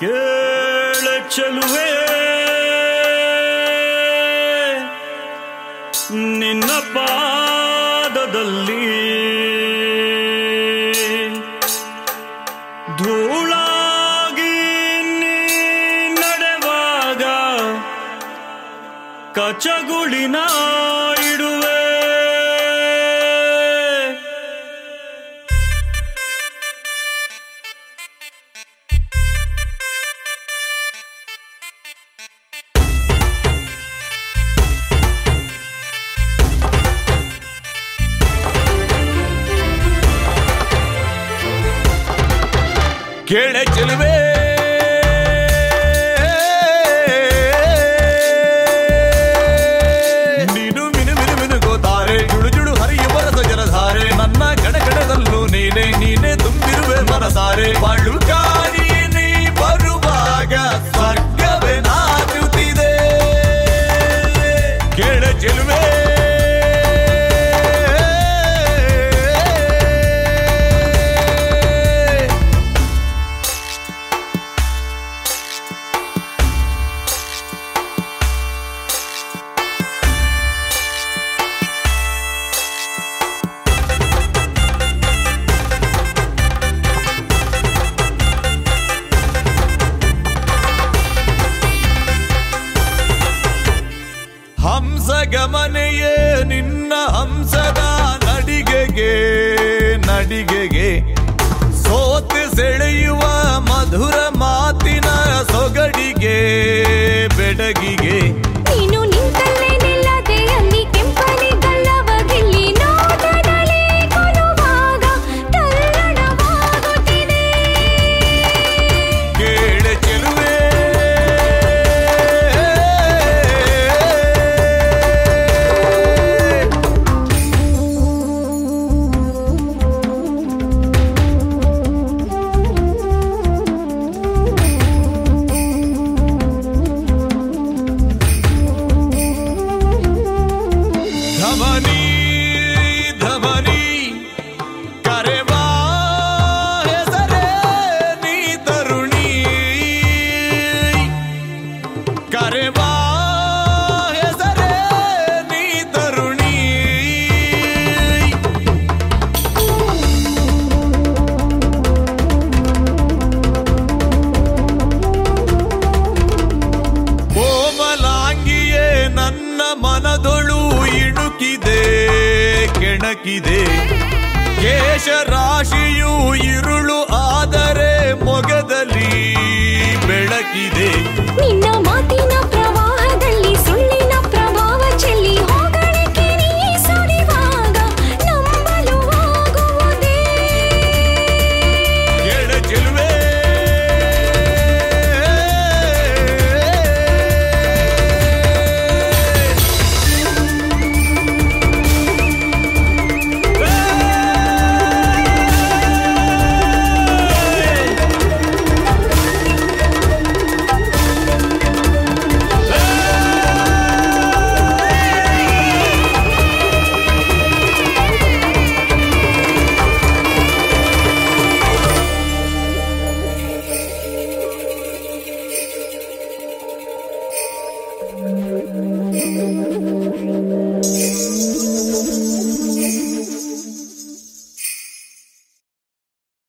ಕೇಳ ಚಲುವೆ. ನಿನ್ನ ಪಾದದಲ್ಲಿ ಧೂಳಾಗಿ ನಡೆವಾಗ ಕಚಗುಳಿನ ಇಡುವೆ. ಕೇಳೆ ಚೆಲುವೆ. ನೀನು ಮಿನು ಮಿನು ಮಿನುಗೋತಾರೆ ಜುಡು ಜುಡು ಹರಿಯುವ ರಸ ಜನಧಾರೆ ನನ್ನ ಗಣಗಣದಲ್ಲೂ ನೀನೆ ನೀನೆ ತುಂಬಿರುವೆ ಮನಸಾರೆ. ಬಾಳು ಕಾಡಿ ನೀ ಬರುವಾಗ ಸ್ವರ್ಗವೇ ನಾಚುತ್ತಿದೆ. ಕೇಳೆ ಚೆಲುವೆ. ಹಂಸ ಗಮನೆಯೇ ನಿನ್ನ ಹಂಸದ ನಡಿಗೆಗೆ ನಡಿಗೆಗೆ. ಸೋತು ಸೆಳೆಯುವ ಮಧುರ ಮಾತಿನ ಸೊಗಡಿಗೆ ಬೆಡಗಿಗೆ. ಮನದೊಳು ಇಡುಕಿದೆ ಕೆಣಕಿದೆ. ಕೇಶ ರಾಶಿಯು ಇರುಳು